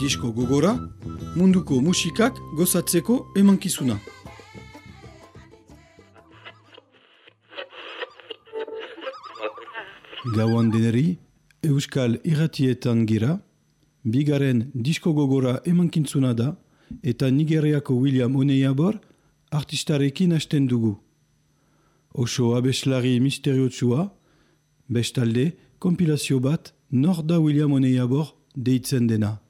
disko gogora, munduko musikak gozatzeko emankizuna. Gauan deneri, Euskal Irratietan gira, bigaren disko gogora emankintzuna da, eta Nigeriako William Oneiabor artistarekin hasten dugu. Oso abeslari misteriotsua, bestalde, kompilazio bat, Norda William Oneiabor deitzen dena.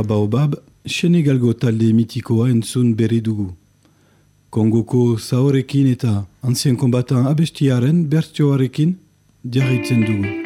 kontra baobab, Senegalgo talde mitikoa entzun berri dugu. Kongoko zaorekin eta antzien kombatan abestiaren bertioarekin jarritzen dugu.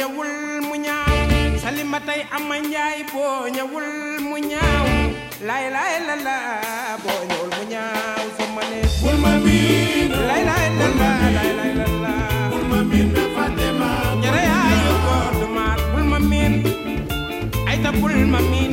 ñëwul mu ñaaw. Salima tey ama njaay boo ñëwul mu ñaaw. Laay laay la la boo ñëwul mu ñaaw. Su ma ne bul ma miin. laay laay la la laay laay la la. Bul ma miin. Bi Fatima. Ñere yaayu góor du maat. Bul ma min. ay ta bul ma miin.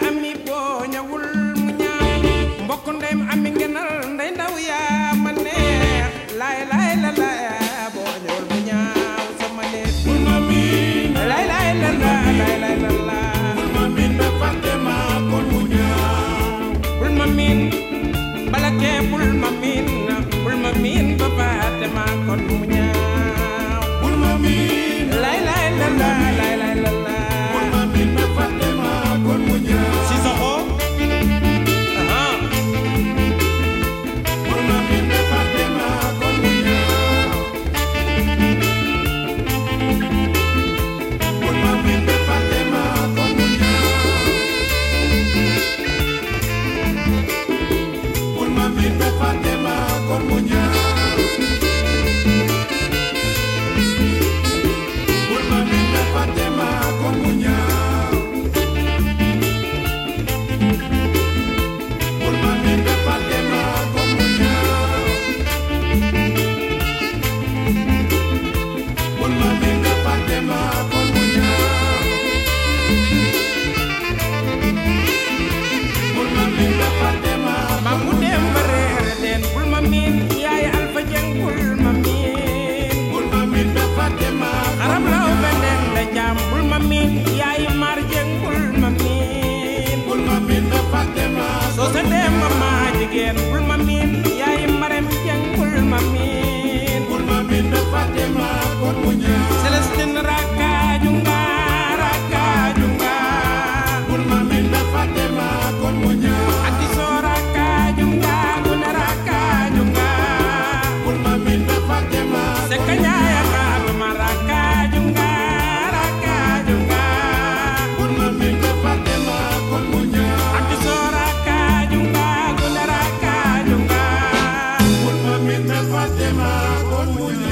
Fatima kon mounen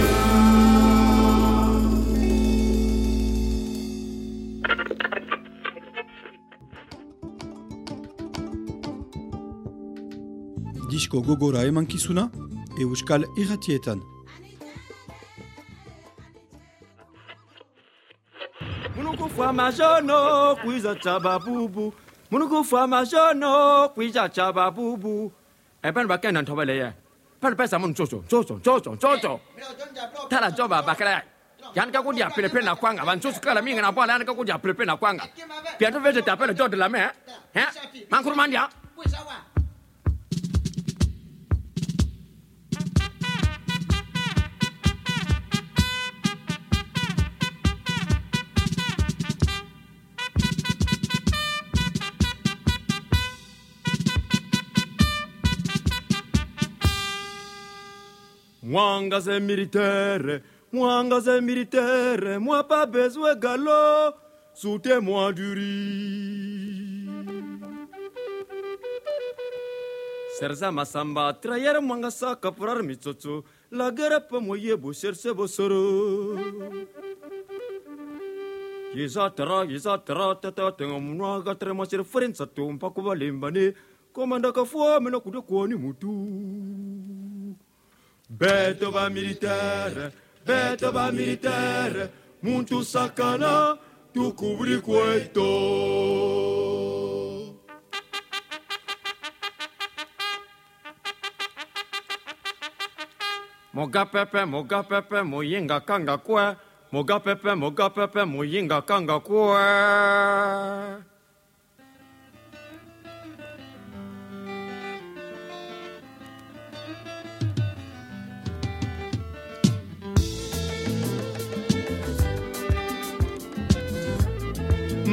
Disko gogora emankizuna Euskal Irratietan Munukufwa majono kwiza chababubu Munukufwa majono kwiza chababubu Eben baken nan tobaleye pada pada sama cuci, cuci, cuci. Tala coba bakal. Yang kau dia pilih pilih nak kuangga, bantu suka lah mungkin apa lah yang kau dia pilih pilih nak kuangga. Biar tu biar tu dia pilih jodoh lah meh. Hah? Mangkur. Mwanga c'est militaire, Mwanga c'est militaire, moi pas besoin galop, soutenez-moi du riz. Serza Massamba, trahir Mwanga sa caprar mitsotso, la guerre peut moyer beau chercher beau soro. Yizatara, yizatara, tata tenga mwanga trema sir forin limbane, komanda kafua mena kuda kuani mutu. Betova militaire, Betova militaire, Muntu Sakana, tu cobri Moga pepe, moga pepe, kanga kwe. Moga pepe, moga pepe, kanga kwe.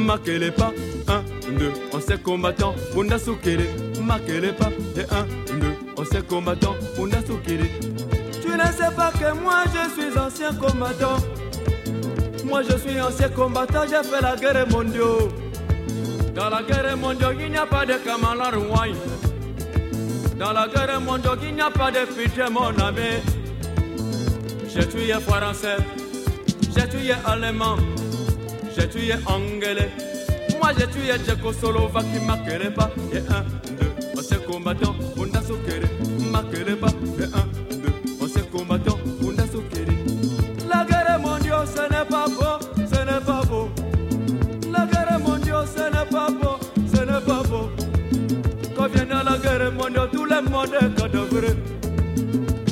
Makelepa, 1, 2, on sait combattant, on a soukele, Makelepa, et 1, 2, on sait combattant, on a soukele. Tu ne sais pas que moi je suis ancien combattant. Moi je suis ancien combattant, j'ai fait la guerre mondiale. Dans la guerre mondiale, il n'y a pas de Kamala Rouaï. Dans la guerre mondiale, il n'y a pas de pitié, mon ami. J'ai tué Français, j'ai tué Allemand j'ai tué anglais. Moi j'ai tué Tchécoslovaque qui m'a pas. Et un, deux, on s'est combattant, on a soukéré, m'a pas. Et un, deux, on s'est combattant, on a soukéré. La guerre mondiale, ce n'est pas beau, ce n'est pas beau. La guerre mondiale, ce n'est pas beau, ce n'est pas beau. Quand vient la guerre mondiale, tout le monde est cadavre.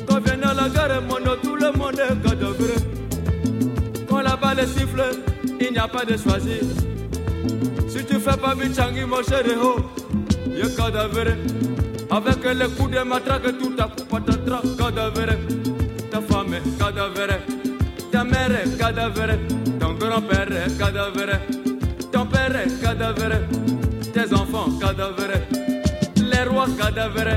Quand vient la guerre mondiale, tout le monde est cadavre. Quand la balle siffle, n'y a pas de choisir. Si tu fais pas Michangi, mon chéri, oh, y'a cadavre. Avec les coups de matraque, tout à coup, cadavre. Ta femme est cadavre. Ta mère est cadavre. Ton grand-père est cadavre. Ton père est cadavre. Tes enfants cadavres. Les rois cadavres.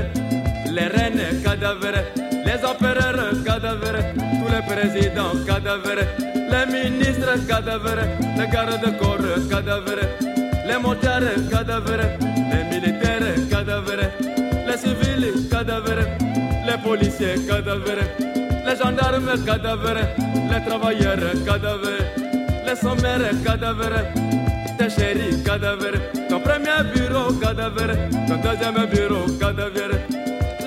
Les reines cadavres. Les empereurs cadavres. Tous les présidents cadavres. Les ministres cadavres. Les gardes-corps cadavres. Les motards cadavres. Les militaires cadavres. Les civils cadavres. Les policiers cadavres. Les gendarmes cadavres. Les travailleurs cadavres. Les sommaires cadavres. Tes chéris cadavres. Ton premier bureau cadavre. Ton deuxième bureau cadavre.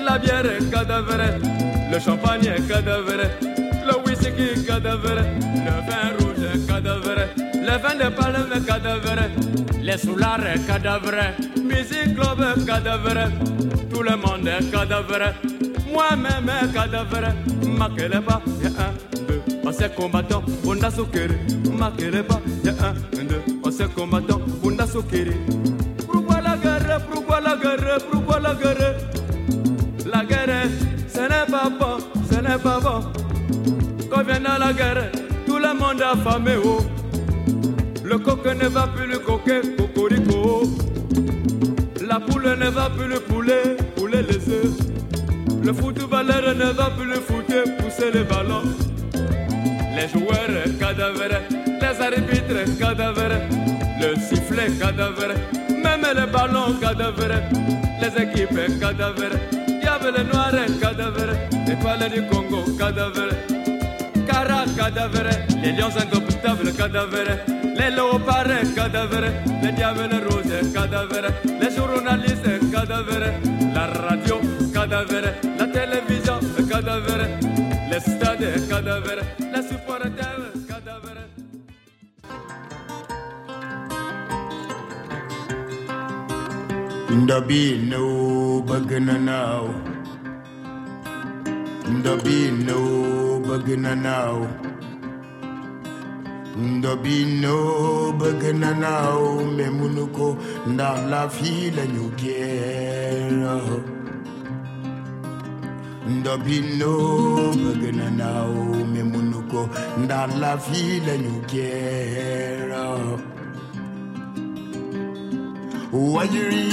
La bière cadavre. Le champagne cadavre. Le cadavre. Le vin rouge cadavre. Le vin de palme cadavre. Les soulards cadavre. Musique club cadavre. Tout le monde est cadavre. Moi-même cadavre. Makeleba. Y'a un, deux. On s'est combattant. On a soukéré. Makeleba. Y'a un, deux. On s'est combattant. On a soukéré. Pourquoi la guerre? Pourquoi la guerre? Pourquoi la guerre? La guerre, ce n'est pas bon, ce n'est pas bon. Vient la guerre, tout le monde a famé oh. Le coq ne va plus le coquet, cocorico. La poule ne va plus le poulet, poulet les œufs. Le footballeur ne va plus le footer, pousser les ballons. Les joueurs cadavres, les arbitres cadavres, le sifflet cadavre, même les ballons cadavres, les équipes cadavres. Les noirs cadavres, étoiles du Congo cadavres, kara cadavere, le lions indomptables cadavere, le leopards cadavere, le diavole rose cadavere, le giornaliste cadavere, la radio cadavere, la televisione cadavere, le stade cadavere, la supporter cadavere. Ndabi no bagananao Ndabi no bagana now. Ndabino bagana now. Memunuko nda la fila nyugera. Ndabino bagana now. Memunuko nda la fila nyugera. wajiri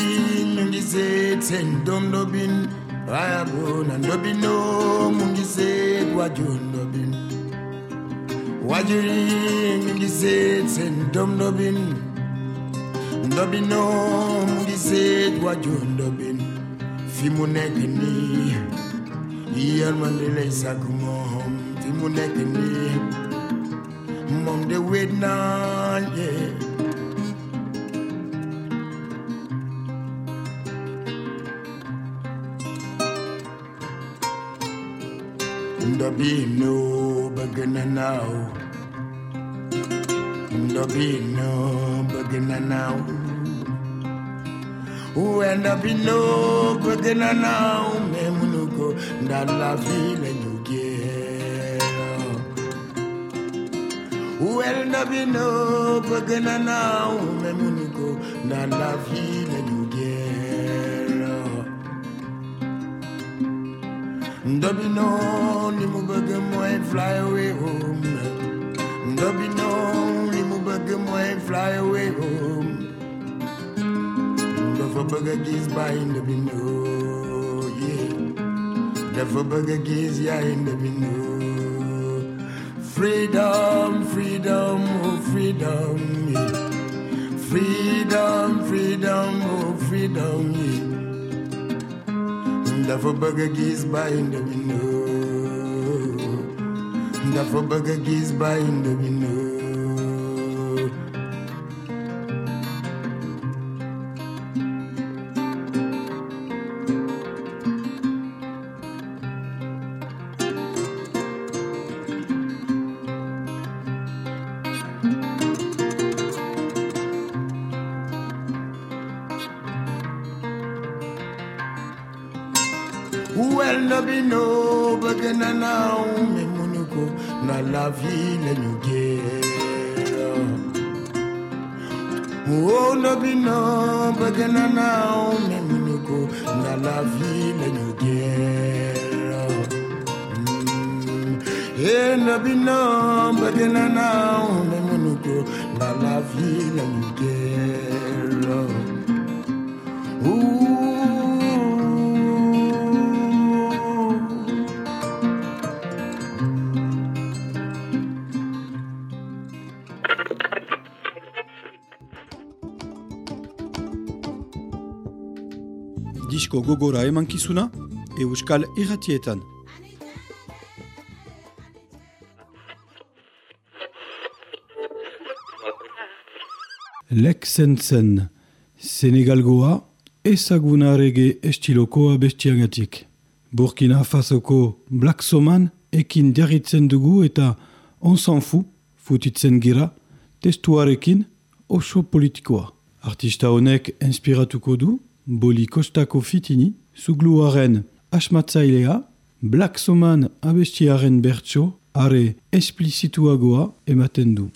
mungizethe ndomdobin ayabona ndobino mungizethe wajondobin wajiri mugiset sen dom dobin ndobino mugiset waju ndobin. Fi mu nekk nii yërmande lay sàkk moom fi mu nekk nii moom de wéet naa begynne nou. Ndobi no begynne nou. Oe ndobi no begynne nou. Me munuko ndan la vile nyukiero. Oe ndobi no begynne nou. Me munuko ndan la vile nyukiero. ndobino li mu bëgg mooy fly away home ndobino li mu bëgg mooy fly away home dafa bëgg a gis bàyyi ndobino yeah dafa bëgg a gis yaay ndobino freedom freedom oh freedom yeah. freedom freedom oh freedom yeah. Duff a bugger geese by in the window. Duff a bugger geese by in the window. nabino bagana na umemunuko na la ville nyugera oh nabino bagana na umemunuko na la ville nyugera eh nabino bagana na umemunuko na la ville nyugera disko gogora emankizuna Euskal Irratietan. Lexen zen, Senegalgoa ezaguna rege estilokoa bestiagatik. Burkina Fasoko Black Soman ekin jarritzen dugu eta on s'en fu, futitzen gira, testuarekin oso politikoa. Artista honek inspiratuko du, boli kostako fitini, zugluaren asmatzailea, Black Soman abestiaren bertso, are esplizituagoa ematen du.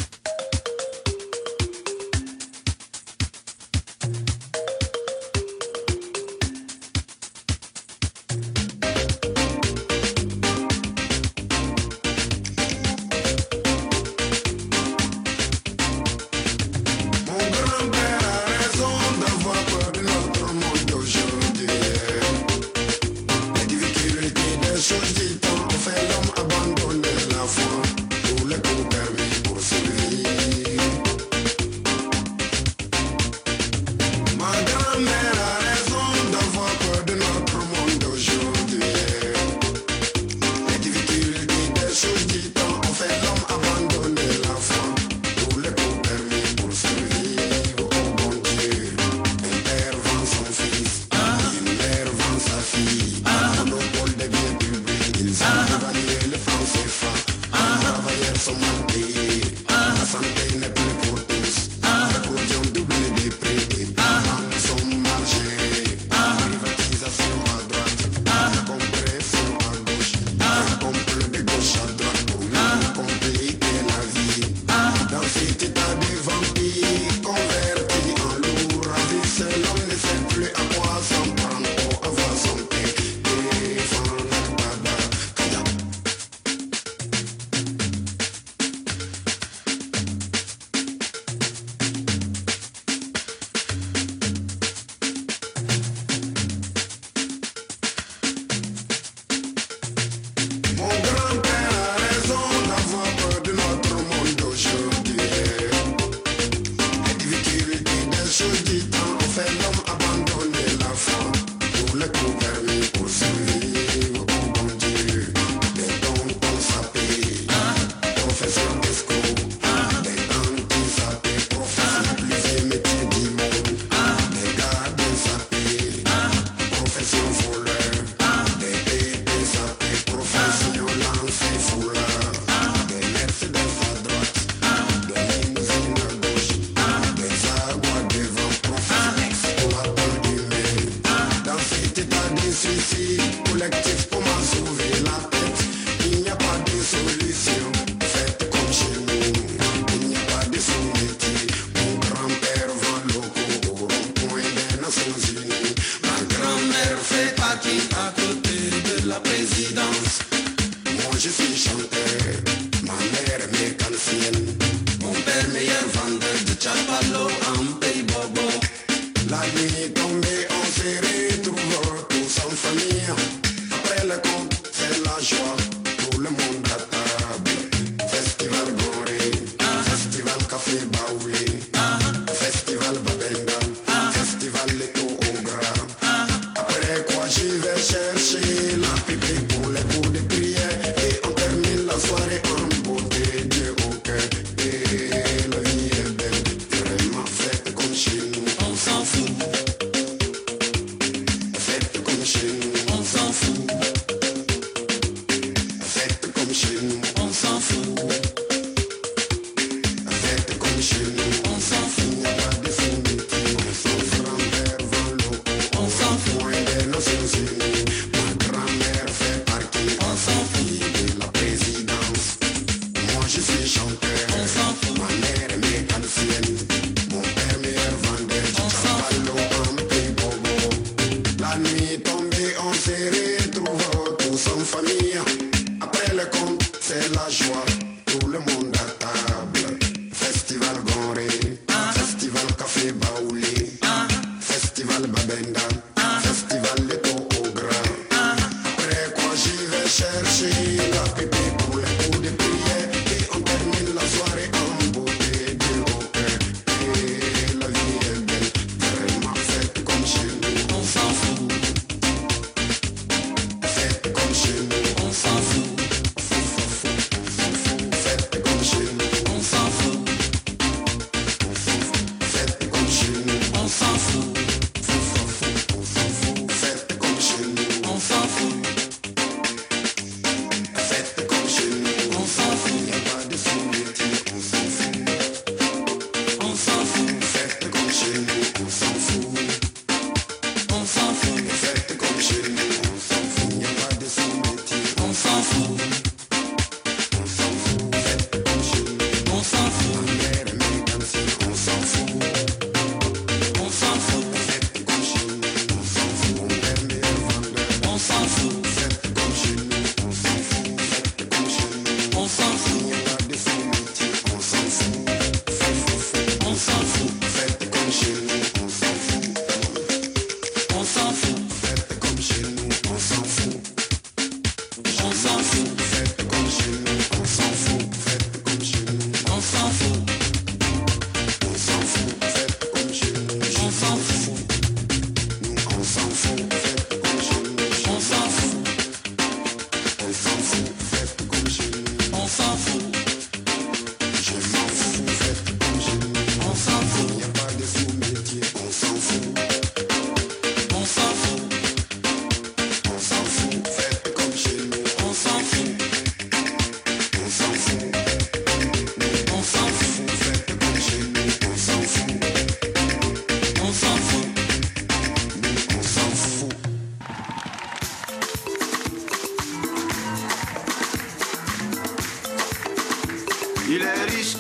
Collective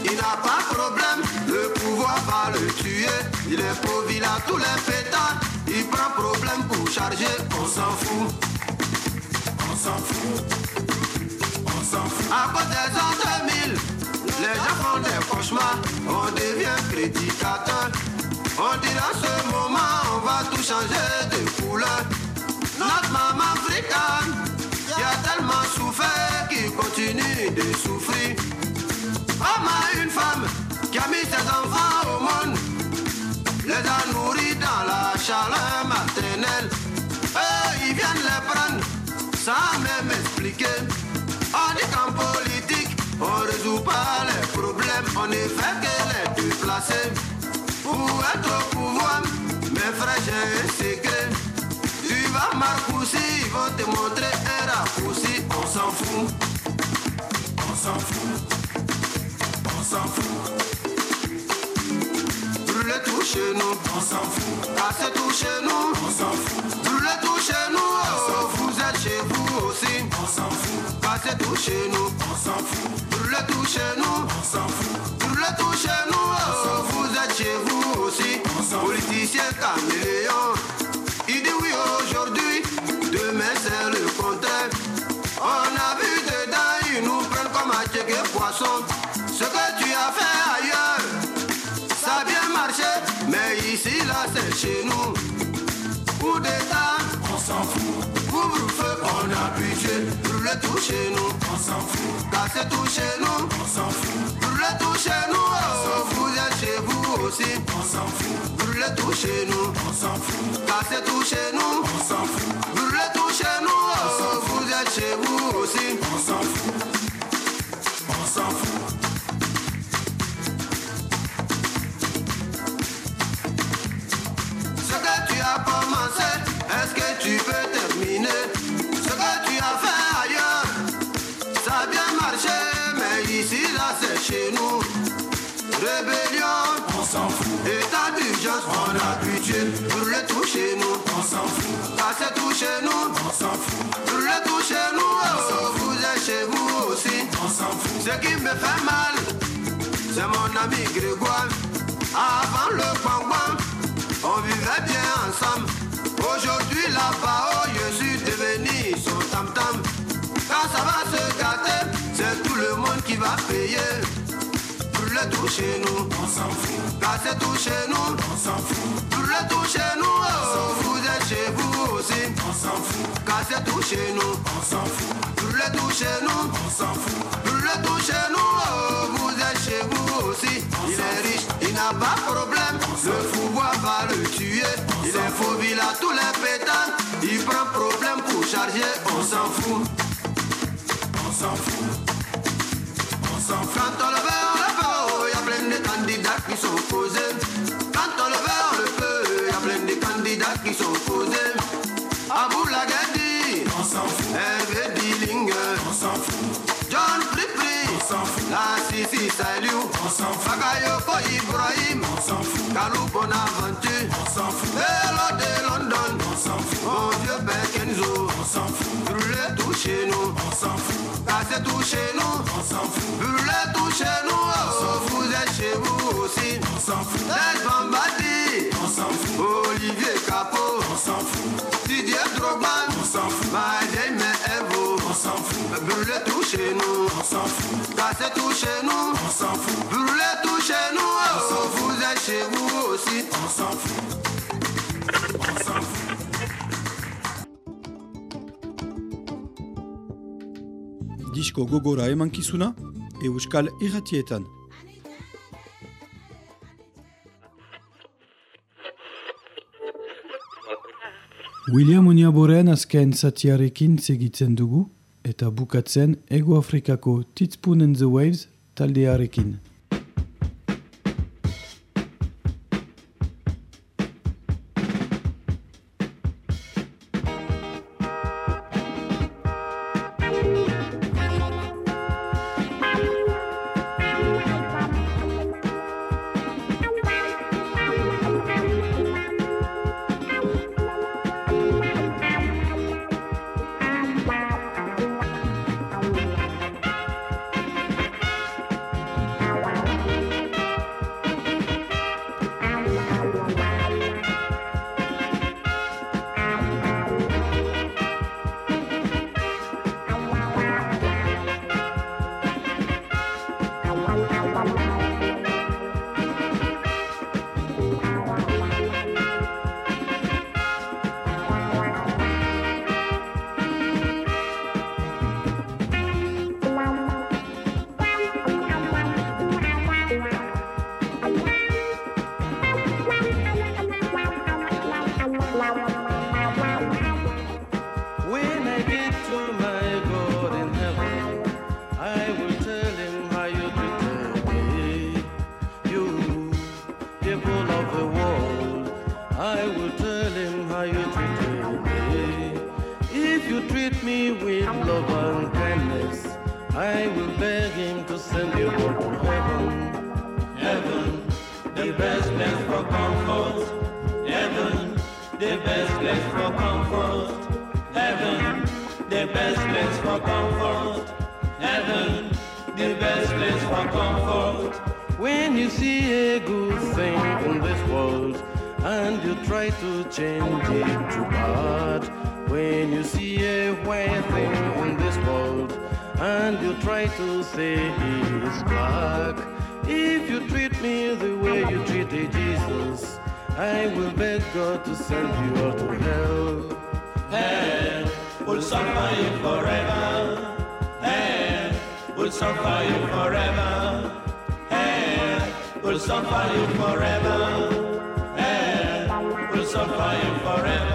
il n'a pas problème, le pouvoir va le tuer. Il est pauvre, il a tous les pétards, il prend problème pour charger. On s'en fout, on s'en fout, on s'en fout. À cause des ans 2000, les gens font des cauchemars, on devient prédicateur. On dit à ce moment, on va tout changer de couleur. Notre maman africaine, qui a tellement souffert, qui continue de souffrir. Une femme qui a mis ses enfants au monde, les a nourris dans la chaleur maternelle. Eux, ils viennent les prendre sans même expliquer. On dit qu'en politique, on résout pas les problèmes, on ne fait que les déplacer. Pour être au pouvoir, mes frères, j'ai. Tu vas marcoussi, ils vont te montrer un raccourci. On s'en fout, on s'en fout s'en fout. Brûlez tout nous, on s'en fout. Cassez tout chez nous, on s'en fout. Brûlez tout chez nous, oh, vous êtes chez vous aussi, on s'en fout. Cassez tout chez nous, on s'en fout. Brûlez tout chez nous, on s'en fout. Nous, oh, vous êtes chez vous aussi, on s'en fout. Politicien caméléon, chez nous. Coup d'état, on s'en fout. Couvre-feu, on a pitié. Brûlez tout chez nous, on s'en fout. Cassez tout chez nous, on s'en fout. Brûlez tout chez nous, oh, vous êtes chez vous aussi, on s'en fout. Brûlez tout chez nous, on s'en fout. Cassez tout chez nous, on s'en fout. Brûlez tout chez nous, oh, vous êtes chez vous aussi, on s'en fout. Tu peux terminer Ce que tu as fait ailleurs, ça a bien marché, mais ici là c'est chez nous. Rébellion, on s'en fout. État d'urgence, on a habitué. Brûler tout chez nous, on s'en fout. Casser tout chez nous, on s'en fout. Brûler tout chez nous, oh, vous êtes chez vous aussi, on s'en fout. Ce qui me fait mal, c'est mon ami Grégoire. Avant le pangouin, on vivait bien ensemble. Le payer. Brûler tout chez nous, on s'en fout. Casser tout chez nous, on s'en fout. Brûler tout chez nous, oh, vous êtes chez vous aussi, on s'en fout. Casser tout chez nous, on s'en fout. Brûler tout chez nous, on s'en fout. Brûler tout chez nous, oh, vous êtes chez vous aussi. Il est riche, il n'a pas de problème. Le pouvoir va le tuer. Il est il a tous les pétales. Il prend problème pour charger, on s'en fout. On s'en fout. Quand on le veut, on le oh, y a plein de candidats qui sont posés. Quand on le veut, on le peut. Y a plein de candidats qui sont posés. Abou Lagadi, on s'en fout. Hervé Dilling, on s'en fout. John Pripri, on s'en fout. La Sissi Saliou, on s'en fout. Bagayoko Ibrahim, on s'en fout. Kalou Bonaventure, on s'en fout. Hello de London, on s'en fout. Mon vieux Bekenzo, on s'en fout. Brûler tout chez nous, on s'en fout. Casser tout chez nous, on s'en fout. Brûler tout chez nous, oh, vous êtes chez vous aussi, on s'en fout. Les Bambadi, on s'en fout. Olivier Capot, on s'en fout. Didier Drogman, on s'en fout. Maïdé Evo, on s'en fout. Brûler tout chez nous, on s'en fout. Casser tout chez nous, on s'en fout. Brûler tout chez nous, oh, vous êtes chez vous aussi, on s'en fout. Disko gogora emankizuna, Euskal Irratietan. William Oniaboren azken zatiarekin segitzen dugu, eta bukatzen Ego Afrikako Titspun and the Waves taldearekin. It's black, if you treat me the way you treated Jesus, I will beg God to send you all to hell. Hell will suffer you forever. Hell will suffer you forever. Hell will suffer you forever. Hell will suffer you forever.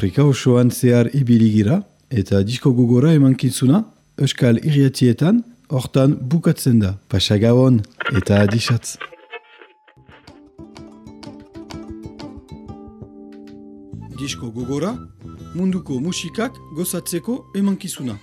Afrika osoan zehar ibili gira, eta disko gogora emankizuna, Euskal Iriatietan, hortan bukatzen da. Pasagabon eta adisatz. Disko gogora, munduko musikak gozatzeko emankizuna.